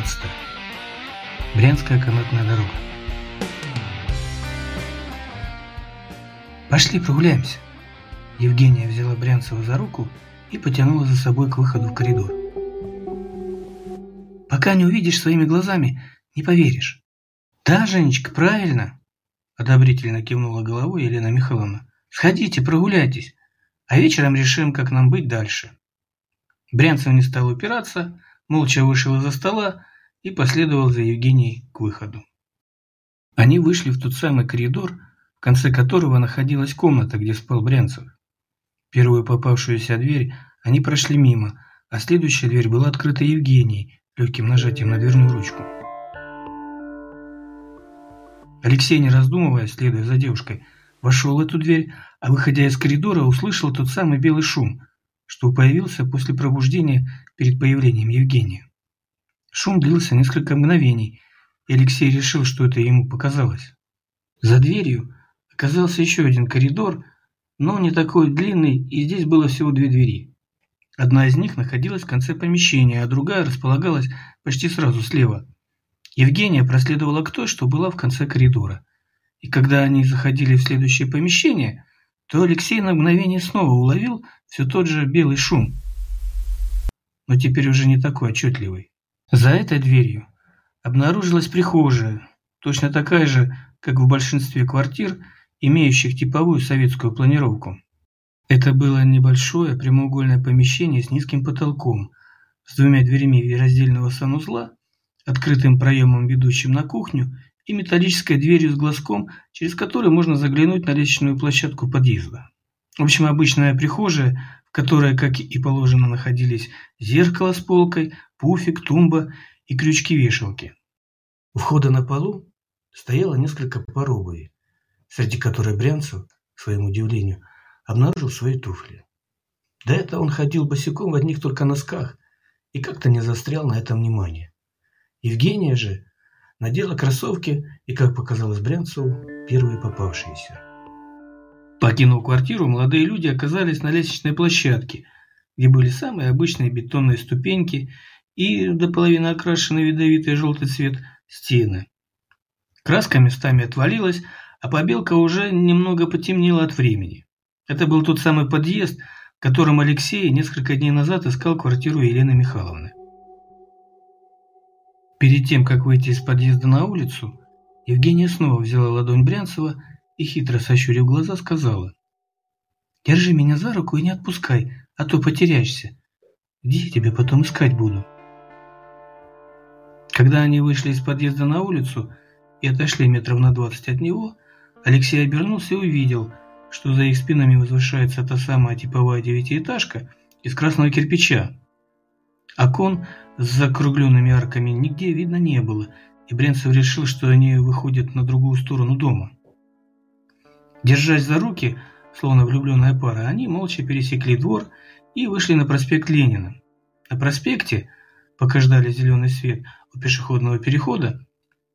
14. Брянская канатная дорога. «Пошли прогуляемся!» Евгения взяла Брянцева за руку и потянула за собой к выходу в коридор. «Пока не увидишь своими глазами, не поверишь». «Да, Женечка, правильно!» Одобрительно кивнула головой Елена Михайловна. «Сходите, прогуляйтесь, а вечером решим, как нам быть дальше». Брянцев не стал упираться, молча вышел из-за стола и последовал за Евгенией к выходу. Они вышли в тот самый коридор, в конце которого находилась комната, где спал Брянцев. Первую попавшуюся дверь они прошли мимо, а следующая дверь была открыта Евгенией, легким нажатием на дверную ручку. Алексей, не раздумывая, следуя за девушкой, вошел в эту дверь, а выходя из коридора, услышал тот самый белый шум, что появился после пробуждения перед появлением Евгения. Шум длился несколько мгновений, и Алексей решил, что это ему показалось. За дверью оказался еще один коридор, но не такой длинный, и здесь было всего две двери. Одна из них находилась в конце помещения, а другая располагалась почти сразу слева. Евгения проследовала к той, что была в конце коридора. И когда они заходили в следующее помещение, то Алексей на мгновение снова уловил все тот же белый шум, но теперь уже не такой отчетливый. За этой дверью обнаружилась прихожая, точно такая же, как в большинстве квартир, имеющих типовую советскую планировку. Это было небольшое прямоугольное помещение с низким потолком, с двумя дверями раздельного санузла, открытым проемом, ведущим на кухню, и металлической дверью с глазком, через который можно заглянуть на лестничную площадку подъезда. В общем, обычная прихожая, в которой, как и положено, находились зеркало с полкой, пуфик, тумба и крючки-вешалки. У входа на полу стояло несколько пар обуви, среди которой Брянцев, к своему удивлению, обнаружил свои туфли. До этого он ходил босиком в одних только носках и как-то не застрял на этом внимание. Евгения же надела кроссовки и, как показалось Брянцеву, первые попавшиеся. Покинув квартиру, молодые люди оказались на лестничной площадке, где были самые обычные бетонные ступеньки и до половины окрашенный видовитый желтый цвет стены. Краска местами отвалилась, а побелка уже немного потемнела от времени. Это был тот самый подъезд, в котором Алексей несколько дней назад искал квартиру Елены Михайловны. Перед тем, как выйти из подъезда на улицу, Евгения снова взяла ладонь Брянцева и, хитро сощурив глаза, сказала. «Держи меня за руку и не отпускай, а то потеряешься. Где я тебя потом искать буду?» Когда они вышли из подъезда на улицу и отошли метров на двадцать от него, Алексей обернулся и увидел, что за их спинами возвышается та самая типовая девятиэтажка из красного кирпича. Окон с закругленными арками нигде видно не было, и Бренцев решил, что они выходят на другую сторону дома. Держась за руки, словно влюбленная пара, они молча пересекли двор и вышли на проспект Ленина. На проспекте, пока ждали зеленый свет у пешеходного перехода,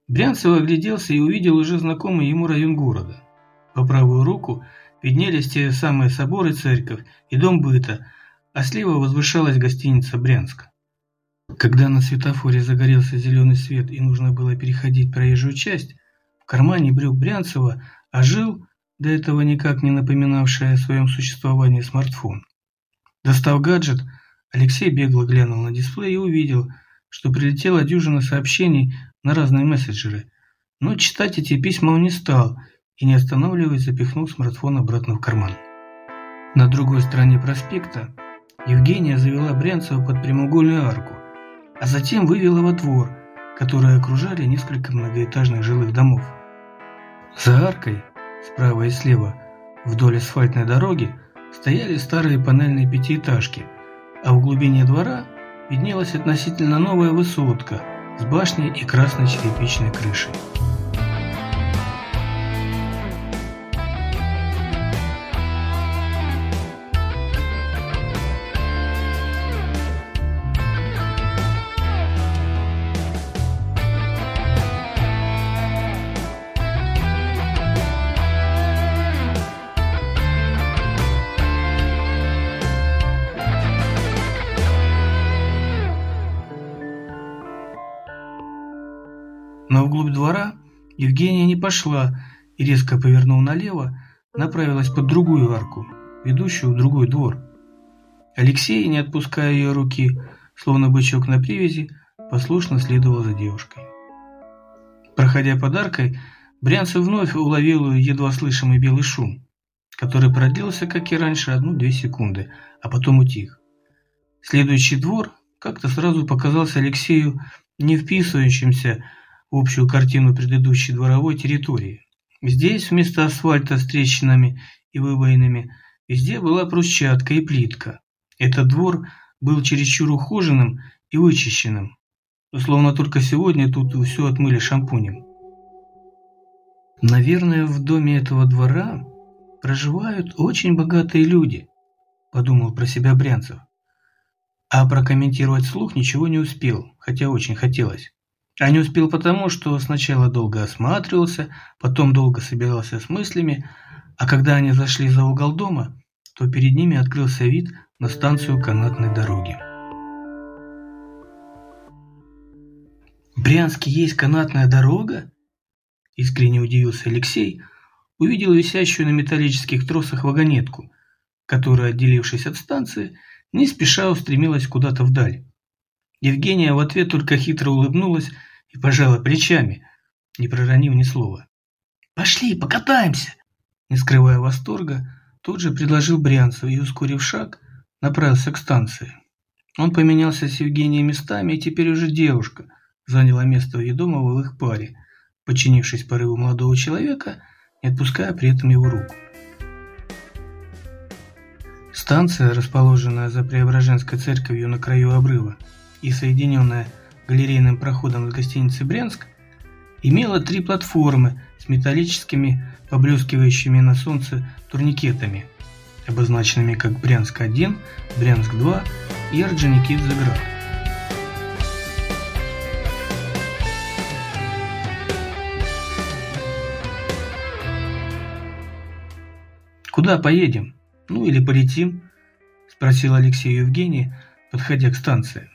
Брянцев огляделся и увидел уже знакомый ему район города. По правую руку виднелись те самые соборы церковь и дом быта, а слева возвышалась гостиница «Брянск». Когда на светофоре загорелся зеленый свет и нужно было переходить проезжую часть, в кармане брюк Брянцева ожил, до этого никак не напоминавший о своем существовании смартфон. Достав гаджет, Алексей бегло глянул на дисплей и увидел, что прилетела дюжина сообщений на разные мессенджеры. Но читать эти письма он не стал и, не останавливаясь, запихнул смартфон обратно в карман. На другой стороне проспекта Евгения завела Брянцева под прямоугольную арку, а затем вывела во двор, который окружали несколько многоэтажных жилых домов. За аркой, справа и слева, вдоль асфальтной дороги, стояли старые панельные пятиэтажки, а в глубине двора виднелась относительно новая высотка с башней и красной черепичной крышей. Пошла и, резко повернув налево, направилась под другую арку, ведущую в другой двор. Алексей, не отпуская ее руки, словно бычок на привязи, послушно следовал за девушкой. Проходя под аркой, Брянцев вновь уловил едва слышимый белый шум, который продлился, как и раньше, одну-две секунды, а потом утих. Следующий двор как-то сразу показался Алексею не вписывающимся общую картину предыдущей дворовой территории. Здесь вместо асфальта с трещинами и выбоинами везде была брусчатка и плитка. Этот двор был чересчур ухоженным и вычищенным, словно только сегодня тут все отмыли шампунем. Наверное, в доме этого двора проживают очень богатые люди, подумал про себя Брянцев. А прокомментировать слух ничего не успел, хотя очень хотелось. А не успел потому, что сначала долго осматривался, потом долго собирался с мыслями, а когда они зашли за угол дома, то перед ними открылся вид на станцию канатной дороги. «В Брянске есть канатная дорога?» Искренне удивился Алексей, увидел висящую на металлических тросах вагонетку, которая, отделившись от станции, не спеша устремилась куда-то вдаль. Евгения в ответ только хитро улыбнулась и пожала плечами, не проронив ни слова. «Пошли, покатаемся!» Не скрывая восторга, тут же предложил Брянцев и, ускорив шаг, направился к станции. Он поменялся с Евгенией местами, и теперь уже девушка заняла место ведомого в их паре, подчинившись порыву молодого человека, не отпуская при этом его руку. Станция, расположенная за Преображенской церковью на краю обрыва и соединенная галерейным проходом с гостиницей «Брянск», имела три платформы с металлическими, поблескивающими на солнце турникетами, обозначенными как Брянск-1, Брянск-2 и Орджоникидзе-Град. «Куда поедем? Ну или полетим?» – спросил Алексей Евгений, подходя к станции.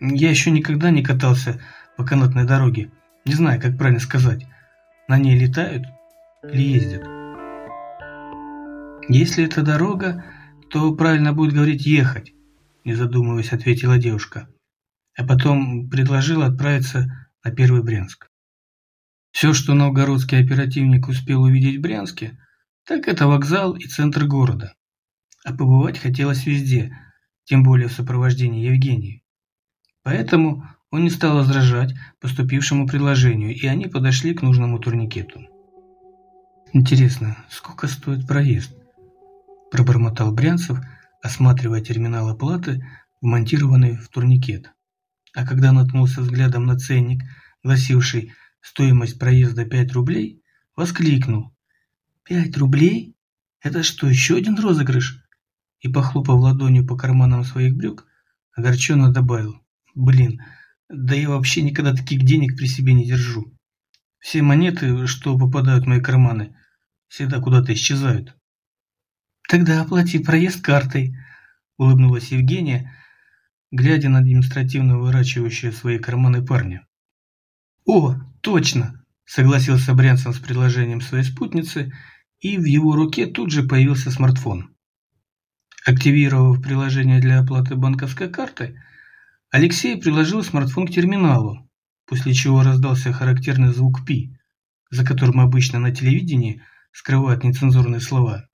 «Я еще никогда не катался по канатной дороге. Не знаю, как правильно сказать. На ней летают или ездят?» «Если это дорога, то правильно будет говорить «ехать», – не задумываясь, ответила девушка. А потом предложила отправиться на Первый Брянск. Все, что новгородский оперативник успел увидеть в Брянске – так это вокзал и центр города. А побывать хотелось везде, тем более в сопровождении Евгении. Поэтому он не стал возражать поступившему предложению, и они подошли к нужному турникету. «Интересно, сколько стоит проезд?» – пробормотал Брянцев, осматривая терминал оплаты, вмонтированный в турникет. А когда наткнулся взглядом на ценник, гласивший «стоимость проезда 5 рублей», воскликнул «Пять рублей? Это что, еще один розыгрыш?» И, похлопав ладонью по карманам своих брюк, огорченно добавил. «Блин, да я вообще никогда таких денег при себе не держу. Все монеты, что попадают в мои карманы, всегда куда-то исчезают». «Тогда оплати проезд картой», – улыбнулась Евгения, глядя на демонстративно выращивающие свои карманы парня. «О, точно!» – согласился Брянсон с предложением своей спутницы – и в его руке тут же появился смартфон. Активировав приложение для оплаты банковской карты, Алексей приложил смартфон к терминалу, после чего раздался характерный звук «пи», за которым обычно на телевидении скрывают нецензурные слова.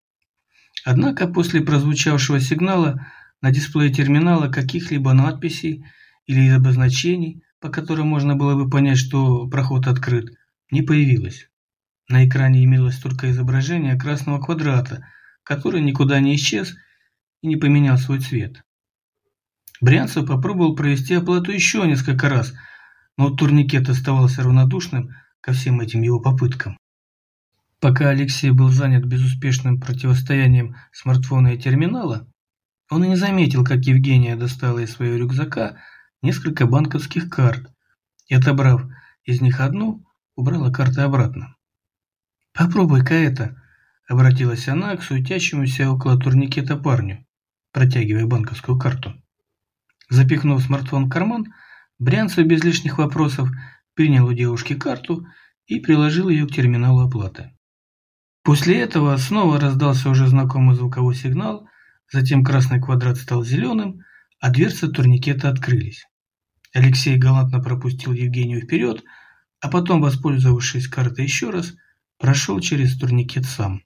Однако после прозвучавшего сигнала на дисплее терминала каких-либо надписей или обозначений, по которым можно было бы понять, что проход открыт, не появилось. На экране имелось только изображение красного квадрата, который никуда не исчез и не поменял свой цвет. Брянцев попробовал провести оплату еще несколько раз, но турникет оставался равнодушным ко всем этим его попыткам. Пока Алексей был занят безуспешным противостоянием смартфона и терминала, он и не заметил, как Евгения достала из своего рюкзака несколько банковских карт и, отобрав из них одну, убрала карты обратно. «Попробуй-ка это», — обратилась она к суетящемуся около турникета парню, протягивая банковскую карту. Запихнув смартфон в карман, Брянцев без лишних вопросов принял у девушки карту и приложил ее к терминалу оплаты. После этого снова раздался уже знакомый звуковой сигнал, затем красный квадрат стал зеленым, а дверцы турникета открылись. Алексей галантно пропустил Евгению вперед, а потом, воспользовавшись картой еще раз, прошел через турникет сам.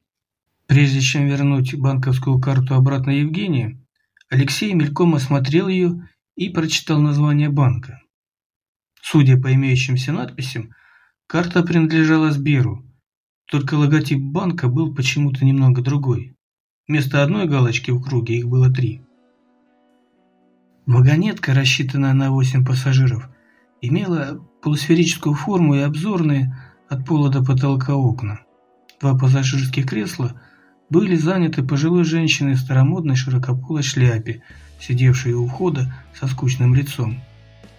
Прежде чем вернуть банковскую карту обратно Евгении, Алексей мельком осмотрел ее и прочитал название банка. Судя по имеющимся надписям, карта принадлежала Сберу, только логотип банка был почему-то немного другой. Вместо одной галочки в круге их было три. Вагонетка, рассчитанная на 8 пассажиров, имела полусферическую форму и обзорные от пола до потолка окна. Два пассажирских кресла были заняты пожилой женщиной в старомодной широкополой шляпе, сидевшей у входа со скучным лицом.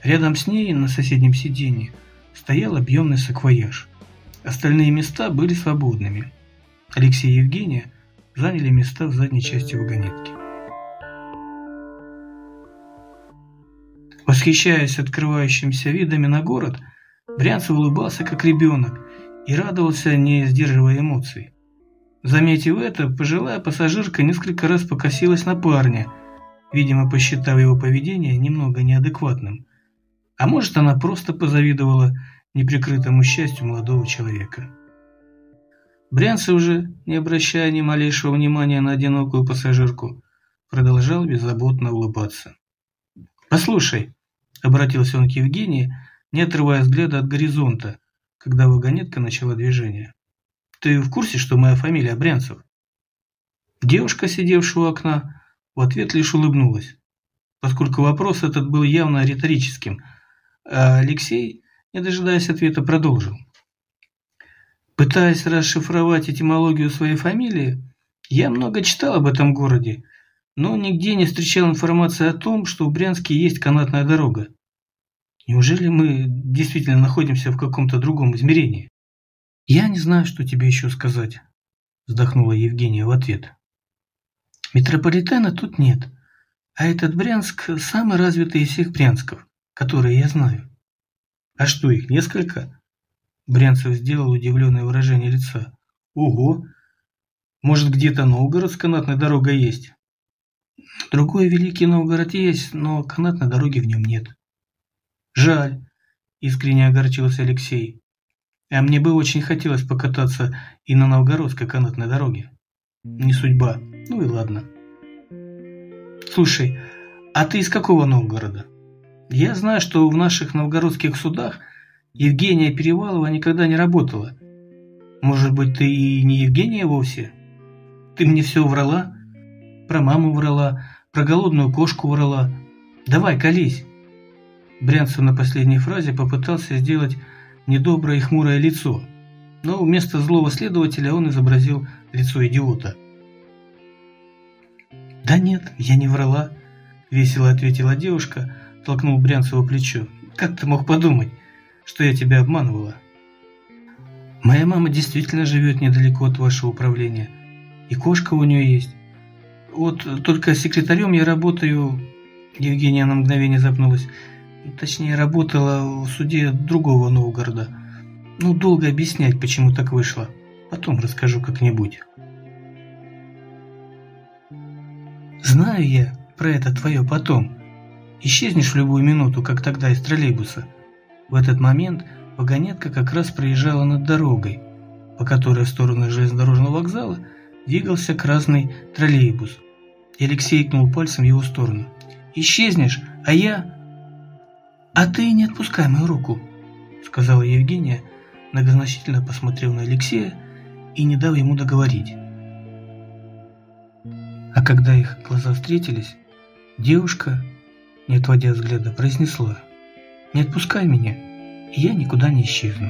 Рядом с ней, на соседнем сиденье, стоял объемный саквояж. Остальные места были свободными. Алексей и Евгения заняли места в задней части вагонетки. Восхищаясь открывающимися видами на город, Брянцев улыбался как ребенок и радовался, не сдерживая эмоций. Заметив это, пожилая пассажирка несколько раз покосилась на парня, видимо, посчитав его поведение немного неадекватным. А может, она просто позавидовала неприкрытому счастью молодого человека. Брянцев уже, не обращая ни малейшего внимания на одинокую пассажирку, продолжал беззаботно улыбаться. «Послушай», — обратился он к Евгении, не отрывая взгляда от горизонта, когда вагонетка начала движение. «Ты в курсе, что моя фамилия Брянцев?» Девушка, сидевшая у окна, в ответ лишь улыбнулась, поскольку вопрос этот был явно риторическим, а Алексей, не дожидаясь ответа, продолжил. Пытаясь расшифровать этимологию своей фамилии, я много читал об этом городе но нигде не встречал информации о том, что в Брянске есть канатная дорога. Неужели мы действительно находимся в каком-то другом измерении? Я не знаю, что тебе еще сказать, вздохнула Евгения в ответ. Метрополитена тут нет, а этот Брянск самый развитый из всех Брянсков, которые я знаю. А что, их несколько? Брянцев сделал удивленное выражение лица. Ого! Может, где-то Новгород с канатной дорогой есть? Другой Великий Новгород есть, но канатной дороги в нем нет. Жаль, искренне огорчился Алексей. А мне бы очень хотелось покататься и на новгородской канатной дороге. Не судьба, ну и ладно. Слушай, а ты из какого Новгорода? Я знаю, что в наших новгородских судах Евгения Перевалова никогда не работала. Может быть, ты и не Евгения вовсе? Ты мне все врала? Про маму врала, про голодную кошку врала. Давай, колись!» Брянцев на последней фразе попытался сделать недоброе и хмурое лицо, но вместо злого следователя он изобразил лицо идиота. «Да нет, я не врала», – весело ответила девушка, толкнул Брянцева плечо. «Как ты мог подумать, что я тебя обманывала?» «Моя мама действительно живет недалеко от вашего управления, и кошка у нее есть. Вот только секретарем я работаю... Евгения на мгновение запнулась. Точнее, работала в суде другого Новгорода. Ну, долго объяснять, почему так вышло. Потом расскажу как-нибудь. Знаю я про это твое потом. Исчезнешь в любую минуту, как тогда из троллейбуса. В этот момент вагонетка как раз проезжала над дорогой, по которой в сторону железнодорожного вокзала двигался красный троллейбус. И Алексей икнул пальцем в его сторону. «Исчезнешь, а я...» «А ты не отпускай мою руку», — сказала Евгения, многозначительно посмотрев на Алексея и не дав ему договорить. А когда их глаза встретились, девушка, не отводя взгляда, произнесла «Не отпускай меня, и я никуда не исчезну».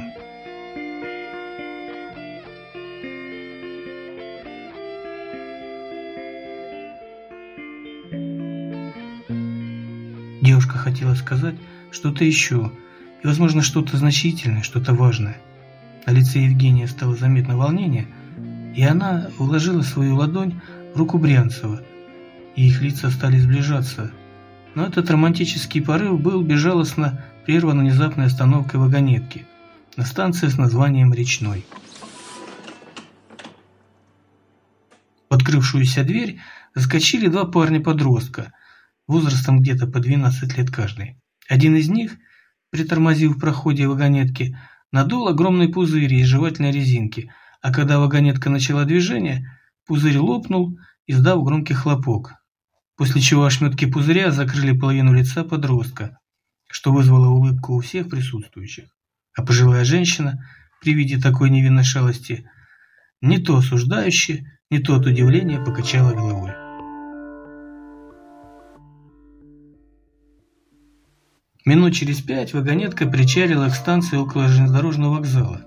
Девушка хотела сказать что-то еще, и, возможно, что-то значительное, что-то важное. На лице Евгения стало заметно волнение, и она вложила свою ладонь руку Брянцева, и их лица стали сближаться. Но этот романтический порыв был безжалостно прервана внезапной остановкой вагонетки на станции с названием «Речной». В открывшуюся дверь заскочили два парня-подростка, возрастом где-то по 12 лет каждый. Один из них, притормозив в проходе вагонетки, надул огромный пузырь из жевательной резинки, а когда вагонетка начала движение, пузырь лопнул, издав громкий хлопок, после чего ошметки пузыря закрыли половину лица подростка, что вызвало улыбку у всех присутствующих. А пожилая женщина, при виде такой невинной шалости, не то осуждающе, не то от удивления покачала головой. Минут через пять вагонетка причалила к станции около железнодорожного вокзала.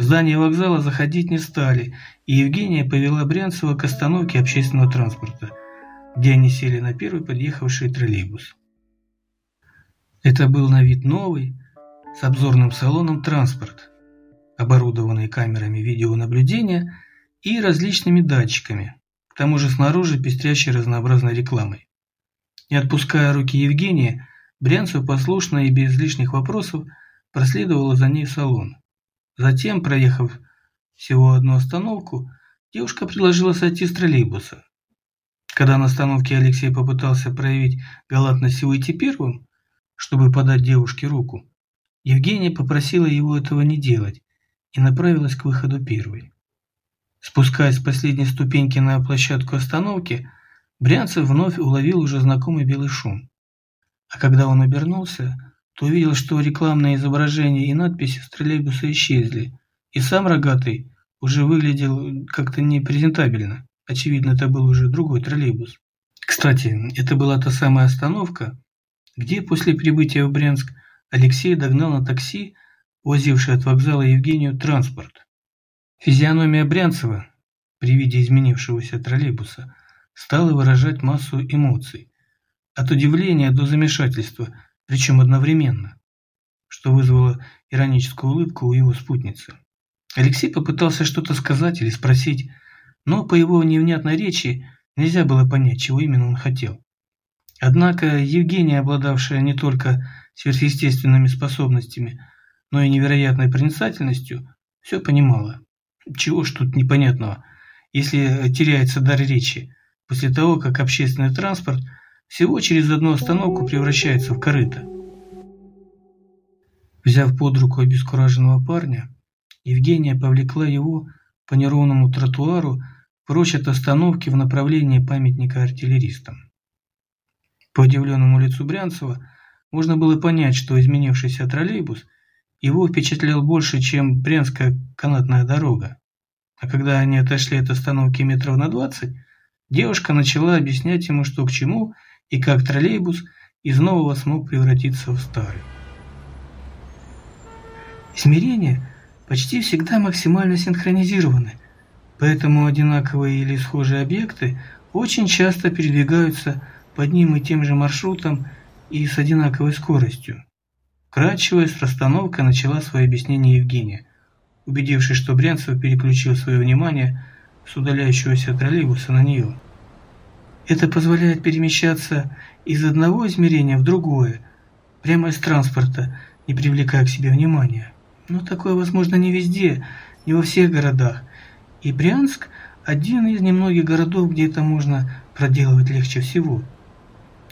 В здание вокзала заходить не стали, и Евгения повела Брянцева к остановке общественного транспорта, где они сели на первый подъехавший троллейбус. Это был на вид новый, с обзорным салоном транспорт, оборудованный камерами видеонаблюдения и различными датчиками, к тому же снаружи пестрящей разнообразной рекламой. Не отпуская руки Евгения, Брянцев послушно и без лишних вопросов проследовала за ней в салон. Затем, проехав всего одну остановку, девушка предложила сойти с троллейбуса. Когда на остановке Алексей попытался проявить галантность и выйти первым, чтобы подать девушке руку, Евгения попросила его этого не делать и направилась к выходу первой. Спускаясь с последней ступеньки на площадку остановки, Брянцев вновь уловил уже знакомый белый шум. А когда он обернулся, то увидел, что рекламные изображения и надписи с троллейбуса исчезли, и сам рогатый уже выглядел как-то непрезентабельно. Очевидно, это был уже другой троллейбус. Кстати, это была та самая остановка, где после прибытия в Брянск Алексей догнал на такси, возивший от вокзала Евгению транспорт. Физиономия Брянцева при виде изменившегося троллейбуса стала выражать массу эмоций. От удивления до замешательства, причем одновременно, что вызвало ироническую улыбку у его спутницы. Алексей попытался что-то сказать или спросить, но по его невнятной речи нельзя было понять, чего именно он хотел. Однако Евгения, обладавшая не только сверхъестественными способностями, но и невероятной проницательностью, все понимала. Чего ж тут непонятного, если теряется дар речи, после того, как общественный транспорт – всего через одну остановку превращается в корыто. Взяв под руку обескураженного парня, Евгения повлекла его по неровному тротуару прочь от остановки в направлении памятника артиллеристам. По удивленному лицу Брянцева можно было понять, что изменившийся троллейбус его впечатлял больше, чем Брянская канатная дорога. А когда они отошли от остановки метров на двадцать, девушка начала объяснять ему, что к чему – и как троллейбус из нового смог превратиться в старый. Измерения почти всегда максимально синхронизированы, поэтому одинаковые или схожие объекты очень часто передвигаются по одним и тем же маршрутам и с одинаковой скоростью. Кратчевая с расстановкой начала свое объяснение Евгения, убедившись, что Брянцев переключил свое внимание с удаляющегося троллейбуса на нее. Это позволяет перемещаться из одного измерения в другое, прямо из транспорта, не привлекая к себе внимания. Но такое возможно не везде, не во всех городах. И Брянск – один из немногих городов, где это можно проделывать легче всего.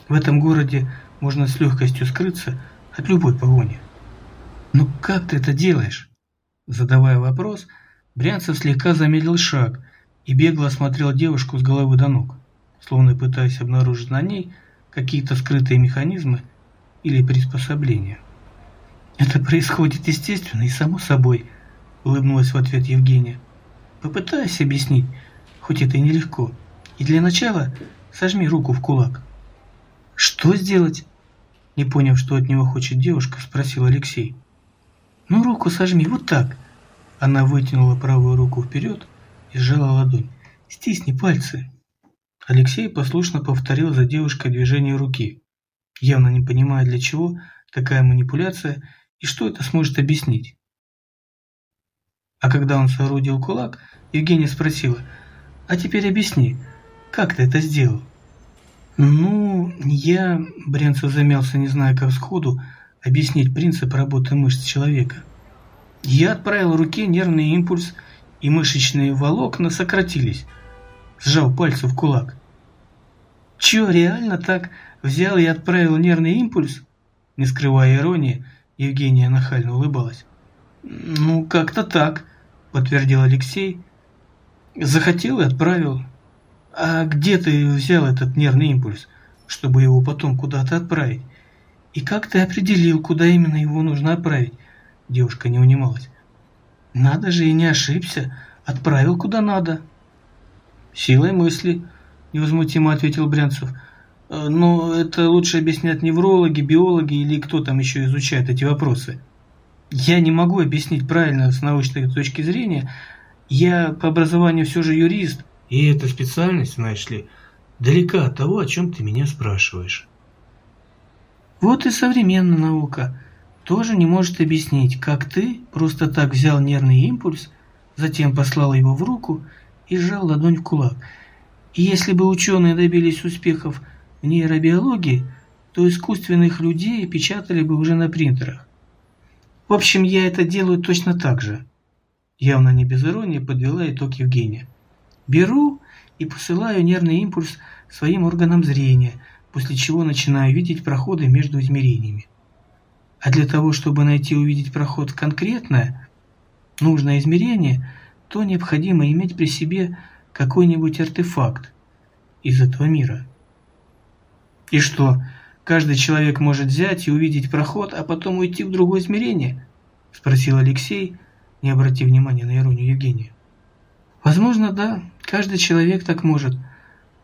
В этом городе можно с легкостью скрыться от любой погони. «Ну как ты это делаешь?» Задавая вопрос, Брянцев слегка замедлил шаг и бегло осмотрел девушку с головы до ног словно пытаясь обнаружить на ней какие-то скрытые механизмы или приспособления. «Это происходит естественно и само собой», – улыбнулась в ответ Евгения. «Попытайся объяснить, хоть это и нелегко. И для начала сожми руку в кулак». «Что сделать?» Не поняв, что от него хочет девушка, спросил Алексей. «Ну, руку сожми, вот так». Она вытянула правую руку вперед и сжала ладонь. «Стисни пальцы». Алексей послушно повторил за девушкой движение руки, явно не понимая, для чего такая манипуляция и что это сможет объяснить. А когда он соорудил кулак, Евгения спросила, «А теперь объясни, как ты это сделал?» «Ну, я...» – Бренцев замялся, не зная как сходу, объяснить принцип работы мышц человека. Я отправил руке нервный импульс, и мышечные волокна сократились, сжал пальцы в кулак. Чё, реально так взял и отправил нервный импульс? Не скрывая иронии, Евгения нахально улыбалась. «Ну, как-то так», — подтвердил Алексей. «Захотел и отправил. А где ты взял этот нервный импульс, чтобы его потом куда-то отправить? И как ты определил, куда именно его нужно отправить?» Девушка не унималась. «Надо же, и не ошибся. Отправил куда надо». «Силой мысли», — невозмутимо ответил Брянцев. «Э, «Но это лучше объяснят неврологи, биологи или кто там еще изучает эти вопросы». «Я не могу объяснить правильно с научной точки зрения. Я по образованию все же юрист, и эта специальность, знаешь ли, далека от того, о чем ты меня спрашиваешь». Вот и современная наука тоже не может объяснить, как ты просто так взял нервный импульс, затем послал его в руку и сжал ладонь в кулак – и если бы ученые добились успехов в нейробиологии, то искусственных людей печатали бы уже на принтерах. В общем, я это делаю точно так же. Явно не без иронии подвела итог Евгения. Беру и посылаю нервный импульс своим органам зрения, после чего начинаю видеть проходы между измерениями. А для того, чтобы найти и увидеть проход конкретное, нужное измерение, то необходимо иметь при себе какой-нибудь артефакт из этого мира. И что, каждый человек может взять и увидеть проход, а потом уйти в другое измерение? Спросил Алексей, не обратив внимания на иронию Евгения. Возможно, да, каждый человек так может,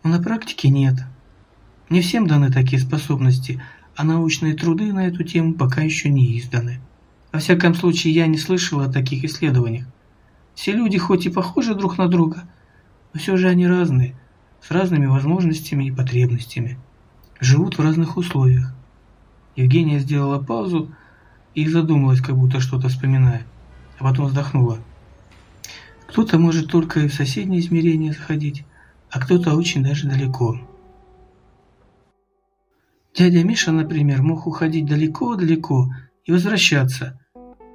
но на практике нет. Не всем даны такие способности, а научные труды на эту тему пока еще не изданы. Во всяком случае, я не слышал о таких исследованиях. Все люди хоть и похожи друг на друга, но все же они разные, с разными возможностями и потребностями. Живут в разных условиях. Евгения сделала паузу и задумалась, как будто что-то вспоминая, а потом вздохнула. Кто-то может только и в соседнее измерение заходить, а кто-то очень даже далеко. Дядя Миша, например, мог уходить далеко-далеко и возвращаться.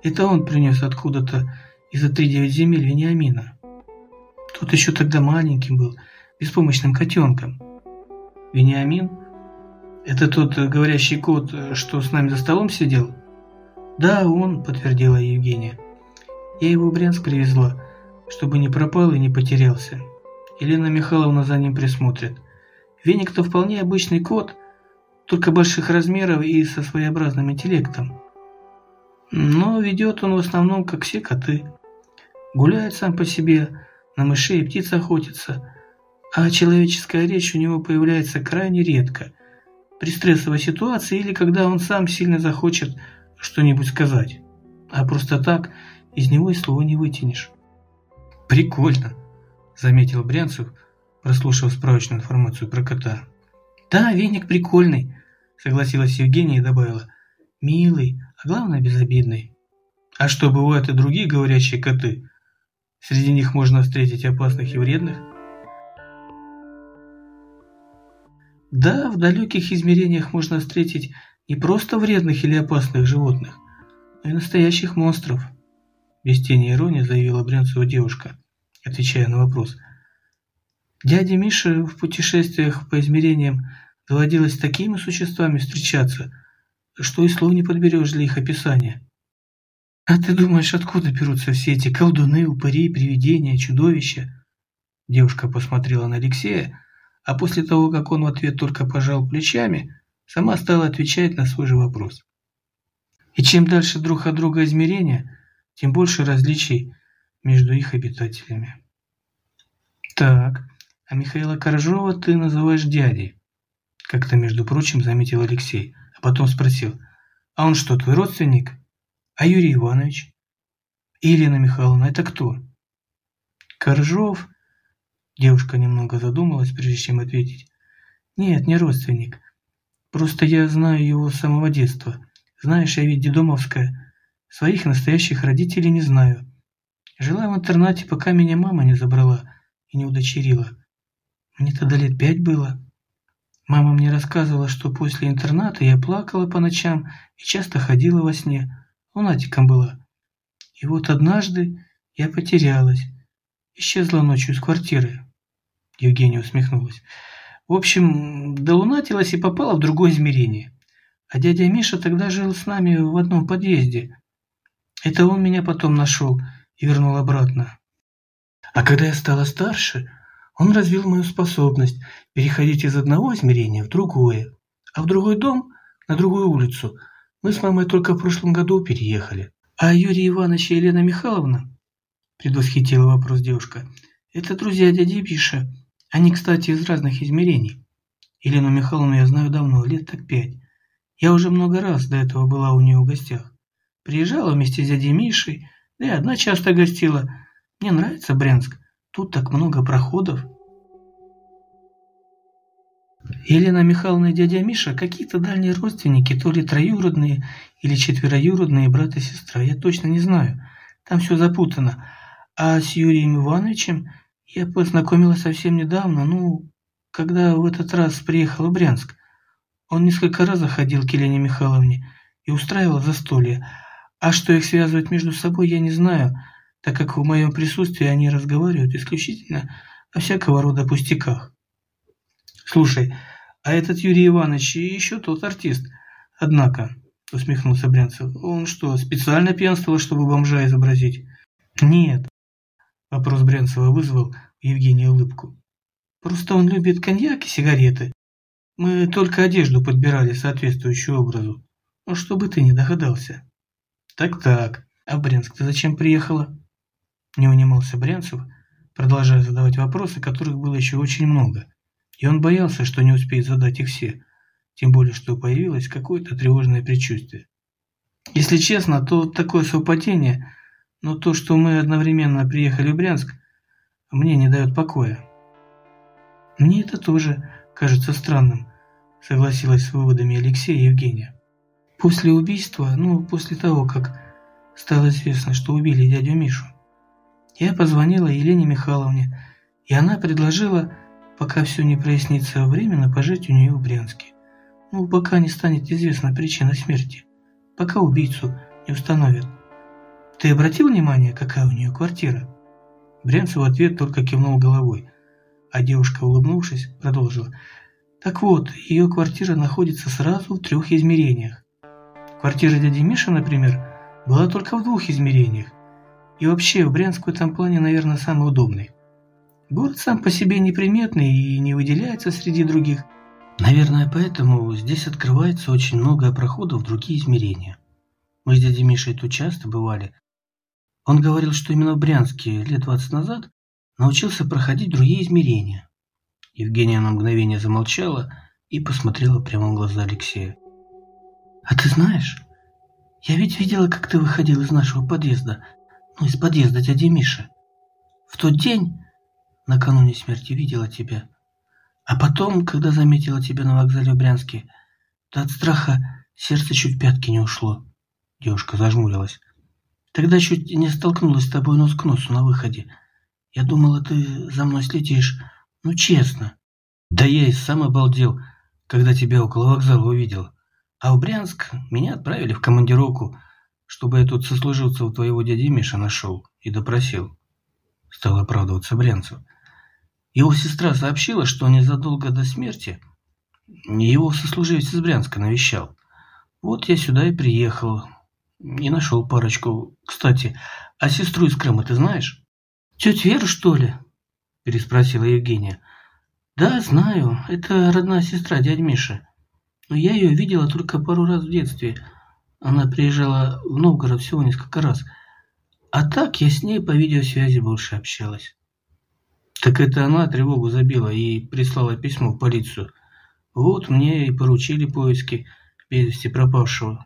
Это он принес откуда-то из-за тридевять земель Вениамина. Тот еще тогда маленьким был, беспомощным котенком. Вениамин? Это тот говорящий кот, что с нами за столом сидел? Да, он, подтвердила Евгения. Я его в Брянск привезла, чтобы не пропал и не потерялся. Елена Михайловна за ним присмотрит. Веник-то вполне обычный кот, только больших размеров и со своеобразным интеллектом. Но ведет он в основном, как все коты. Гуляет сам по себе, на мышей и птиц охотится, а человеческая речь у него появляется крайне редко, при стрессовой ситуации или когда он сам сильно захочет что-нибудь сказать. А просто так из него и слова не вытянешь. «Прикольно», – заметил Брянцев, прослушав справочную информацию про кота. «Да, веник прикольный», – согласилась Евгения и добавила. «Милый, а главное безобидный». «А что, бывают и другие говорящие коты?» Среди них можно встретить опасных и вредных. Да, в далеких измерениях можно встретить не просто вредных или опасных животных, но и настоящих монстров. Без тени иронии заявила Брянцева девушка, отвечая на вопрос. Дяде Мише в путешествиях по измерениям доводилось с такими существами встречаться, что и слов не подберешь для их описания. «А ты думаешь, откуда берутся все эти колдуны, упыри, привидения, чудовища?» Девушка посмотрела на Алексея, а после того, как он в ответ только пожал плечами, сама стала отвечать на свой же вопрос. И чем дальше друг от друга измерения, тем больше различий между их обитателями. «Так, а Михаила Коржова ты называешь дядей?» Как-то, между прочим, заметил Алексей, а потом спросил, «А он что, твой родственник?» А Юрий Иванович? Елена Михайловна, это кто? Коржов? Девушка немного задумалась, прежде чем ответить. Нет, не родственник. Просто я знаю его с самого детства. Знаешь, я ведь дедомовская. Своих настоящих родителей не знаю. Жила в интернате, пока меня мама не забрала и не удочерила. Мне тогда лет пять было. Мама мне рассказывала, что после интерната я плакала по ночам и часто ходила во сне. Лунатиком была. И вот однажды я потерялась. Исчезла ночью из квартиры. Евгения усмехнулась. В общем, долунатилась и попала в другое измерение. А дядя Миша тогда жил с нами в одном подъезде. Это он меня потом нашел и вернул обратно. А когда я стала старше, он развил мою способность переходить из одного измерения в другое. А в другой дом, на другую улицу, мы с мамой только в прошлом году переехали. А Юрий Иванович и Елена Михайловна, предвосхитила вопрос девушка, это друзья дяди Биша. Они, кстати, из разных измерений. Елену Михайловну я знаю давно, лет так пять. Я уже много раз до этого была у нее в гостях. Приезжала вместе с дядей Мишей, да и одна часто гостила. Мне нравится Брянск. Тут так много проходов. Елена Михайловна и дядя Миша какие-то дальние родственники, то ли троюродные или четвероюродные брат и сестра, я точно не знаю. Там все запутано. А с Юрием Ивановичем я познакомилась совсем недавно, ну, когда в этот раз приехала в Брянск. Он несколько раз заходил к Елене Михайловне и устраивал застолье. А что их связывает между собой, я не знаю – так как в моем присутствии они разговаривают исключительно о всякого рода пустяках. Слушай, а этот Юрий Иванович еще тот артист. Однако, усмехнулся Брянцев, он что, специально пьянствовал, чтобы бомжа изобразить? Нет. Вопрос Брянцева вызвал у Евгения улыбку. Просто он любит коньяк и сигареты. Мы только одежду подбирали соответствующую образу. Ну, чтобы ты не догадался. Так-так. А в Брянск ты зачем приехала? Не унимался Брянцев, продолжая задавать вопросы, которых было еще очень много. И он боялся, что не успеет задать их все, тем более, что появилось какое-то тревожное предчувствие. Если честно, то такое совпадение, но то, что мы одновременно приехали в Брянск, мне не дает покоя. Мне это тоже кажется странным, согласилась с выводами Алексея и Евгения. После убийства, ну, после того, как стало известно, что убили дядю Мишу, я позвонила Елене Михайловне, и она предложила, пока все не прояснится, временно пожить у нее в Брянске. Ну, пока не станет известна причина смерти, пока убийцу не установят. Ты обратил внимание, какая у нее квартира? Брянцев в ответ только кивнул головой, а девушка, улыбнувшись, продолжила. Так вот, ее квартира находится сразу в трех измерениях. Квартира дяди Миши, например, была только в двух измерениях, и вообще, в Брянск в этом плане, наверное, самый удобный. Город сам по себе неприметный и не выделяется среди других. Наверное, поэтому здесь открывается очень много проходов в другие измерения. Мы с дядей Мишей тут часто бывали. Он говорил, что именно в Брянске лет 20 назад научился проходить другие измерения. Евгения на мгновение замолчала и посмотрела прямо в глаза Алексея. «А ты знаешь, я ведь видела, как ты выходил из нашего подъезда ну, из подъезда дяди Миши. В тот день, накануне смерти, видела тебя. А потом, когда заметила тебя на вокзале в Брянске, то от страха сердце чуть пятки не ушло. Девушка зажмурилась. Тогда чуть не столкнулась с тобой нос к носу на выходе. Я думала, ты за мной следишь. Ну, честно. Да я и сам обалдел, когда тебя около вокзала увидел. А в Брянск меня отправили в командировку – чтобы я тут сослужился у твоего дяди Миша нашел и допросил. Стал оправдываться Брянцев. Его сестра сообщила, что незадолго до смерти его сослуживец из Брянска навещал. Вот я сюда и приехал. И нашел парочку. Кстати, а сестру из Крыма ты знаешь? Тетя Вера, что ли? Переспросила Евгения. Да, знаю. Это родная сестра дяди Миши. Но я ее видела только пару раз в детстве – она приезжала в Новгород всего несколько раз. А так я с ней по видеосвязи больше общалась. Так это она тревогу забила и прислала письмо в полицию. Вот мне и поручили поиски без вести пропавшего.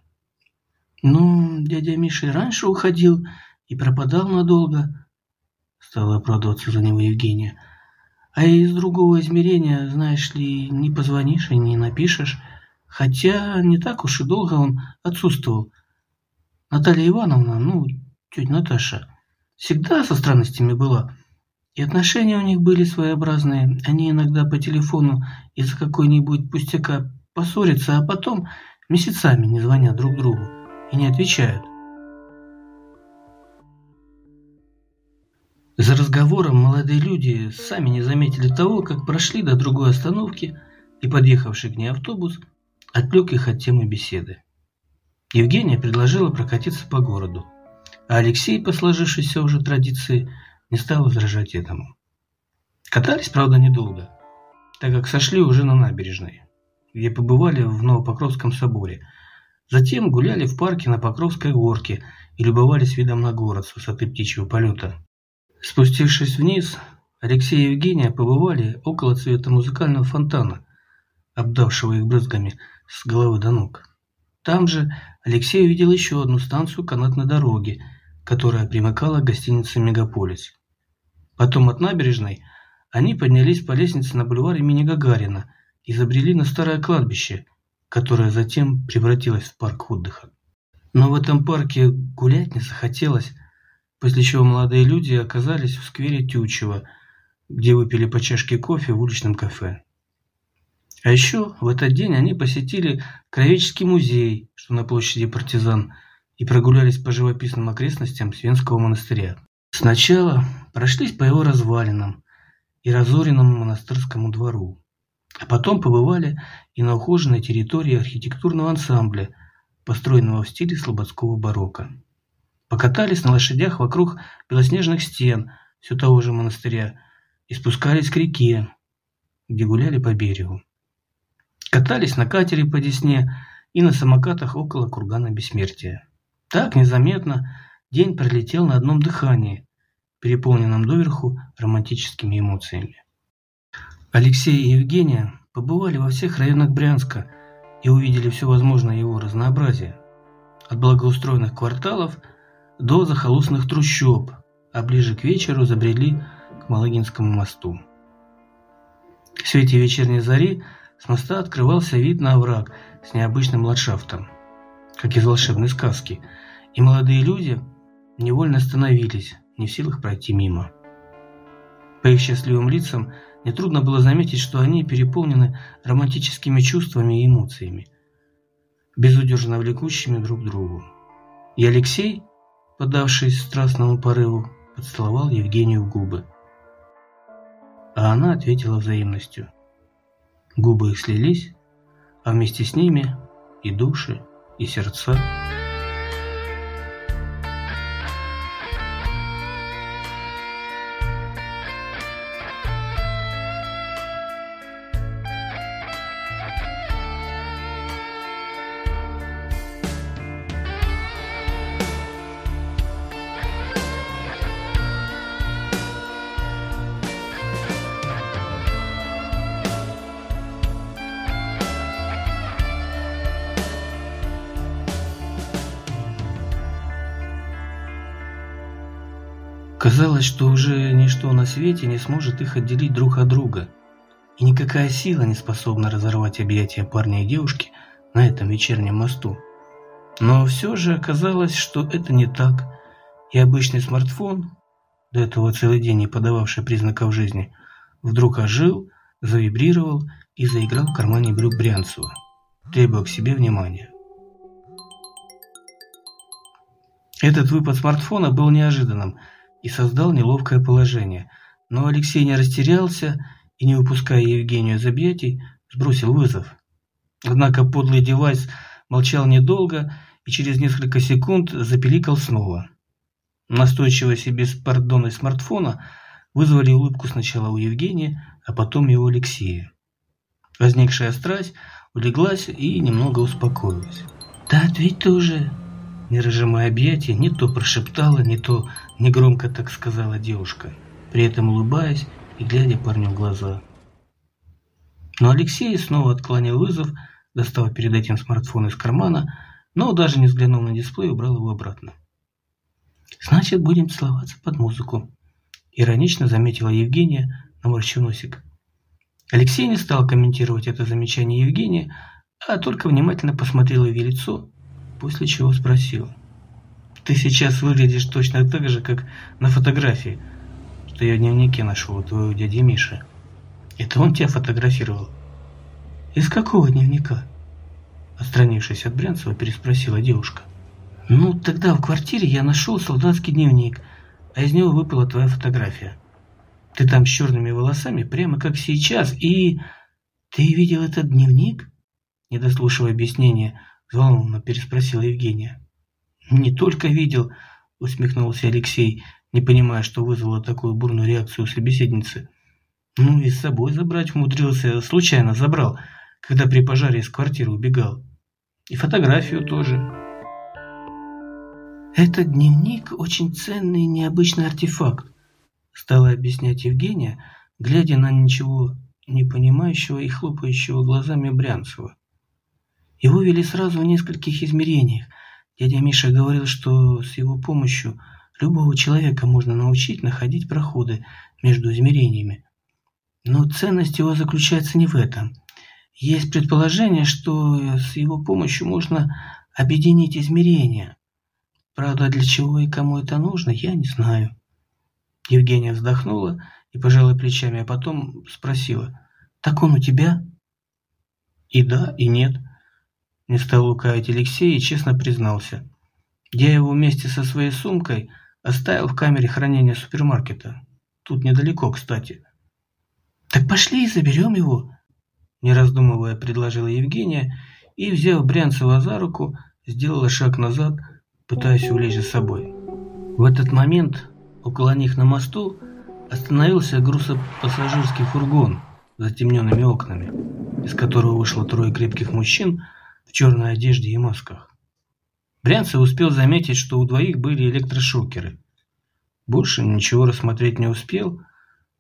Ну, дядя Миша раньше уходил и пропадал надолго. Стала оправдываться за него Евгения. А из другого измерения, знаешь ли, не позвонишь и не напишешь. Хотя не так уж и долго он отсутствовал. Наталья Ивановна, ну, тетя Наташа, всегда со странностями была. И отношения у них были своеобразные. Они иногда по телефону из-за какой-нибудь пустяка поссорятся, а потом месяцами не звонят друг другу и не отвечают. За разговором молодые люди сами не заметили того, как прошли до другой остановки, и подъехавший к ней автобус отвлек их от темы беседы. Евгения предложила прокатиться по городу, а Алексей, по сложившейся уже традиции, не стал возражать этому. Катались, правда, недолго, так как сошли уже на набережной, где побывали в Новопокровском соборе. Затем гуляли в парке на Покровской горке и любовались видом на город с высоты птичьего полета. Спустившись вниз, Алексей и Евгения побывали около цвета музыкального фонтана, обдавшего их брызгами с головы до ног. Там же Алексей увидел еще одну станцию канатной дороги, которая примыкала к гостинице «Мегаполис». Потом от набережной они поднялись по лестнице на бульвар имени Гагарина и забрели на старое кладбище, которое затем превратилось в парк отдыха. Но в этом парке гулять не захотелось, после чего молодые люди оказались в сквере Тючева, где выпили по чашке кофе в уличном кафе. А еще в этот день они посетили Кровеческий музей, что на площади Партизан, и прогулялись по живописным окрестностям Свенского монастыря. Сначала прошлись по его развалинам и разоренному монастырскому двору, а потом побывали и на ухоженной территории архитектурного ансамбля, построенного в стиле слободского барокко. Покатались на лошадях вокруг белоснежных стен все того же монастыря и спускались к реке, где гуляли по берегу. Катались на катере по Десне и на самокатах около кургана Бессмертия. Так незаметно День пролетел на одном дыхании, переполненном доверху романтическими эмоциями. Алексей и Евгения побывали во всех районах Брянска и увидели все возможное его разнообразие. От благоустроенных кварталов до захолустных трущоб, а ближе к вечеру забрели к Малагинскому мосту. В свете вечерней зари с моста открывался вид на овраг с необычным ландшафтом, как из волшебной сказки, и молодые люди – невольно остановились, не в силах пройти мимо. По их счастливым лицам нетрудно было заметить, что они переполнены романтическими чувствами и эмоциями, безудержно влекущими друг другу. И Алексей, подавшись страстному порыву, поцеловал Евгению в губы. А она ответила взаимностью. Губы их слились, а вместе с ними и души, и сердца. На свете не сможет их отделить друг от друга, и никакая сила не способна разорвать объятия парня и девушки на этом вечернем мосту. Но все же оказалось, что это не так, и обычный смартфон, до этого целый день не подававший признаков жизни, вдруг ожил, завибрировал и заиграл в кармане брюк Брянцева, требуя к себе внимания. Этот выпад смартфона был неожиданным – и создал неловкое положение. Но Алексей не растерялся и, не выпуская Евгению из объятий, сбросил вызов. Однако подлый девайс молчал недолго и через несколько секунд запеликал снова. Настойчивость и беспардонность смартфона вызвали улыбку сначала у Евгения, а потом и у Алексея. Возникшая страсть улеглась и немного успокоилась. «Да ответь ты уже!» Не разжимая объятия, не то прошептала, не то негромко так сказала девушка, при этом улыбаясь и глядя парню в глаза. Но Алексей снова отклонил вызов, достав перед этим смартфон из кармана, но даже не взглянув на дисплей, убрал его обратно. «Значит, будем целоваться под музыку», – иронично заметила Евгения, наморщив носик. Алексей не стал комментировать это замечание Евгения, а только внимательно посмотрел в ее лицо после чего спросил. «Ты сейчас выглядишь точно так же, как на фотографии. что я в дневнике нашел у твоего дяди Миши. Это он тебя фотографировал? Из какого дневника? Отстранившись от Брянцева, переспросила девушка. Ну, тогда в квартире я нашел солдатский дневник, а из него выпала твоя фотография. Ты там с черными волосами, прямо как сейчас, и... Ты видел этот дневник? Не дослушав объяснения, взволнованно переспросила Евгения. Не только видел, усмехнулся Алексей, не понимая, что вызвало такую бурную реакцию у собеседницы. Ну и с собой забрать умудрился, случайно забрал, когда при пожаре из квартиры убегал. И фотографию тоже. Этот дневник очень ценный и необычный артефакт, стала объяснять Евгения, глядя на ничего не понимающего и хлопающего глазами Брянцева. Его вели сразу в нескольких измерениях. Дядя Миша говорил, что с его помощью любого человека можно научить находить проходы между измерениями. Но ценность его заключается не в этом. Есть предположение, что с его помощью можно объединить измерения. Правда, для чего и кому это нужно, я не знаю. Евгения вздохнула и пожала плечами, а потом спросила. «Так он у тебя?» И да, и нет. Не стал лукавить Алексей и честно признался. Я его вместе со своей сумкой оставил в камере хранения супермаркета. Тут недалеко, кстати. «Так пошли и заберем его», не раздумывая, предложила Евгения и, взяв Брянцева за руку, сделала шаг назад, пытаясь увлечь за собой. В этот момент около них на мосту остановился грузопассажирский фургон с затемненными окнами, из которого вышло трое крепких мужчин черной одежде и масках. Брянцев успел заметить, что у двоих были электрошокеры. Больше ничего рассмотреть не успел,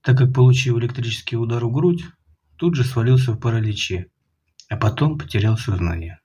так как, получив электрический удар в грудь, тут же свалился в параличе, а потом потерял сознание.